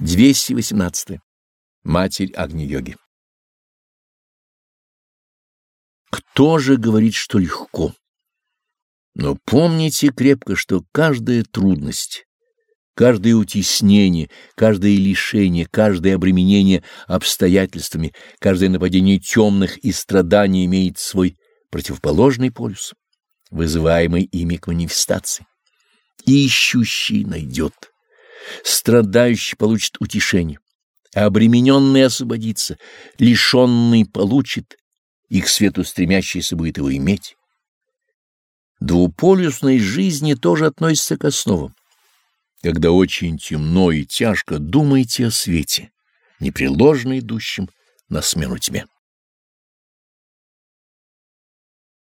218. Матерь Агни-йоги. Кто же говорит, что легко? Но помните крепко, что каждая трудность, каждое утеснение, каждое лишение, каждое обременение обстоятельствами, каждое нападение темных и страданий имеет свой противоположный полюс, вызываемый ими к манифестации. Ищущий найдет страдающий получит утешение, а обремененный освободится, лишенный получит, и к свету стремящийся будет его иметь. Двуполюсность жизни тоже относится к основам. Когда очень темно и тяжко, думайте о свете, непреложно идущем на смену тьме.